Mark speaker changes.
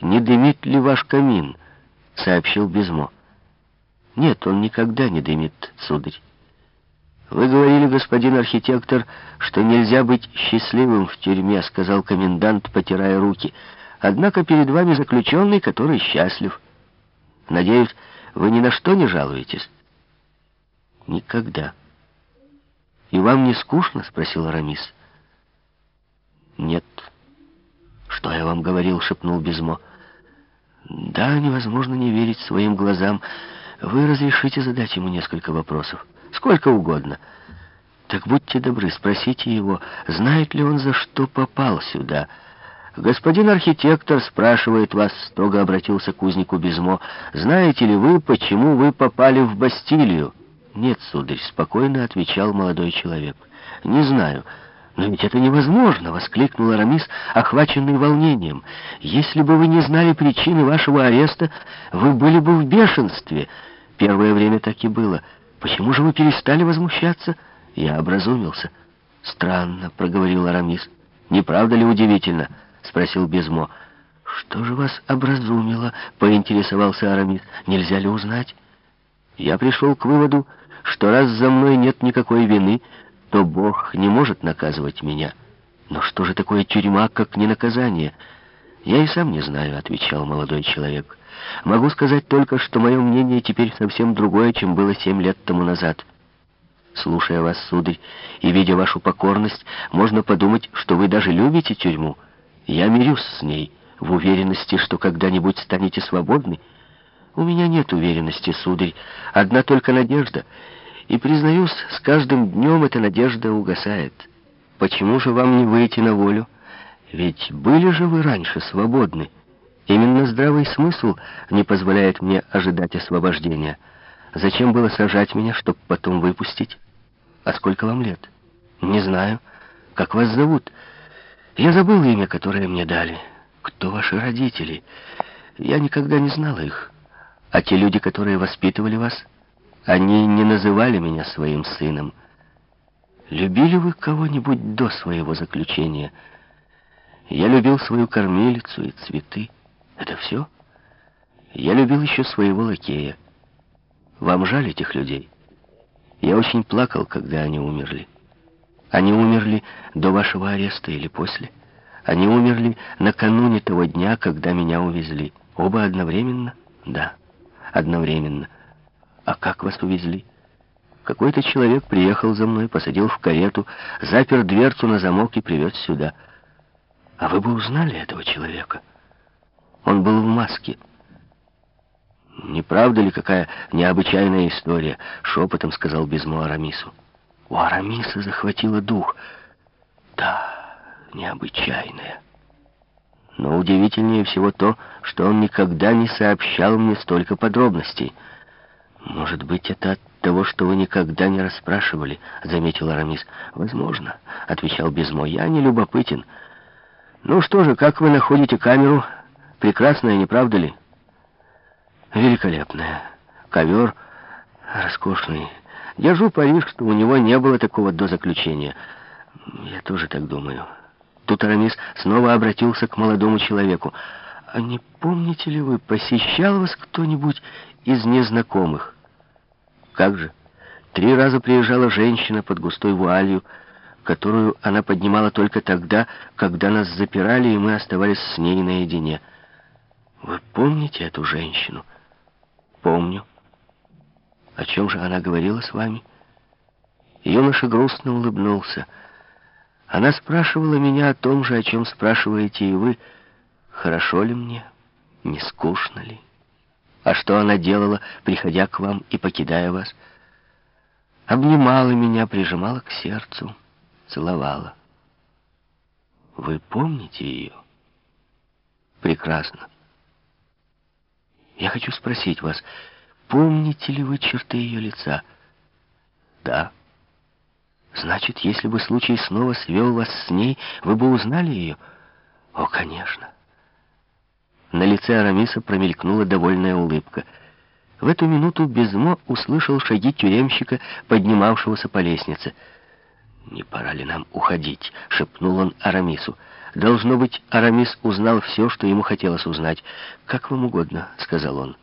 Speaker 1: не дымит ли ваш камин?» — сообщил Безмо. «Нет, он никогда не дымит, сударь. Вы говорили, господин архитектор, что нельзя быть счастливым в тюрьме», — сказал комендант, потирая руки. «Однако перед вами заключенный, который счастлив. Надеюсь, вы ни на что не жалуетесь?» «Никогда». «И вам не скучно?» — спросил Арамис. «Нет». «Что я вам говорил?» — шепнул Безмо. «Да, невозможно не верить своим глазам. Вы разрешите задать ему несколько вопросов? Сколько угодно. Так будьте добры, спросите его, знает ли он, за что попал сюда». «Господин архитектор спрашивает вас», — строго обратился к узнику Безмо, «знаете ли вы, почему вы попали в Бастилию?» «Нет, сударь», — спокойно отвечал молодой человек. «Не знаю». «Но ведь это невозможно!» — воскликнул Арамис, охваченный волнением. «Если бы вы не знали причины вашего ареста, вы были бы в бешенстве. Первое время так и было. Почему же вы перестали возмущаться?» Я образумился. «Странно», — проговорил Арамис. «Не правда ли удивительно?» — спросил Безмо. «Что же вас образумило?» — поинтересовался Арамис. «Нельзя ли узнать?» Я пришел к выводу, что раз за мной нет никакой вины, то Бог не может наказывать меня. Но что же такое тюрьма, как не наказание? Я и сам не знаю, отвечал молодой человек. Могу сказать только, что мое мнение теперь совсем другое, чем было семь лет тому назад. Слушая вас, сударь, и видя вашу покорность, можно подумать, что вы даже любите тюрьму. Я мирюсь с ней, в уверенности, что когда-нибудь станете свободны. У меня нет уверенности, сударь, одна только надежда — и, признаюсь, с каждым днем эта надежда угасает. Почему же вам не выйти на волю? Ведь были же вы раньше свободны. Именно здравый смысл не позволяет мне ожидать освобождения. Зачем было сажать меня, чтобы потом выпустить? А сколько вам лет? Не знаю. Как вас зовут? Я забыл имя, которое мне дали. Кто ваши родители? Я никогда не знала их. А те люди, которые воспитывали вас... Они не называли меня своим сыном. Любили вы кого-нибудь до своего заключения? Я любил свою кормилицу и цветы. Это все? Я любил еще своего лакея. Вам жаль этих людей? Я очень плакал, когда они умерли. Они умерли до вашего ареста или после? Они умерли накануне того дня, когда меня увезли. Оба одновременно? Да, одновременно. А как вас увезли? Какой-то человек приехал за мной, посадил в карету, запер дверцу на замок и привез сюда. А вы бы узнали этого человека? Он был в маске. «Не правда ли какая необычайная история?» — шепотом сказал Безмо Арамису. У Арамиса захватило дух. «Да, необычайная». Но удивительнее всего то, что он никогда не сообщал мне столько подробностей — «Может быть, это от того, что вы никогда не расспрашивали», — заметил Арамис. «Возможно», — отвечал Безмо. «Я не любопытен». «Ну что же, как вы находите камеру? Прекрасная, не правда ли?» «Великолепная. Ковер роскошный. Держу пари, что у него не было такого до заключения. Я тоже так думаю». Тут Арамис снова обратился к молодому человеку. «А не помните ли вы, посещал вас кто-нибудь из незнакомых?» «Как же? Три раза приезжала женщина под густой вуалью, которую она поднимала только тогда, когда нас запирали, и мы оставались с ней наедине. Вы помните эту женщину?» «Помню». «О чем же она говорила с вами?» Юноша грустно улыбнулся. Она спрашивала меня о том же, о чем спрашиваете и вы — Хорошо ли мне? Не скучно ли? А что она делала, приходя к вам и покидая вас? Обнимала меня, прижимала к сердцу, целовала. Вы помните ее? Прекрасно. Я хочу спросить вас, помните ли вы черты ее лица? Да. Значит, если бы случай снова свел вас с ней, вы бы узнали ее? О, конечно. На лице Арамиса промелькнула довольная улыбка. В эту минуту Безмо услышал шаги тюремщика, поднимавшегося по лестнице. «Не пора ли нам уходить?» — шепнул он Арамису. Должно быть, Арамис узнал все, что ему хотелось узнать. «Как вам угодно», — сказал он.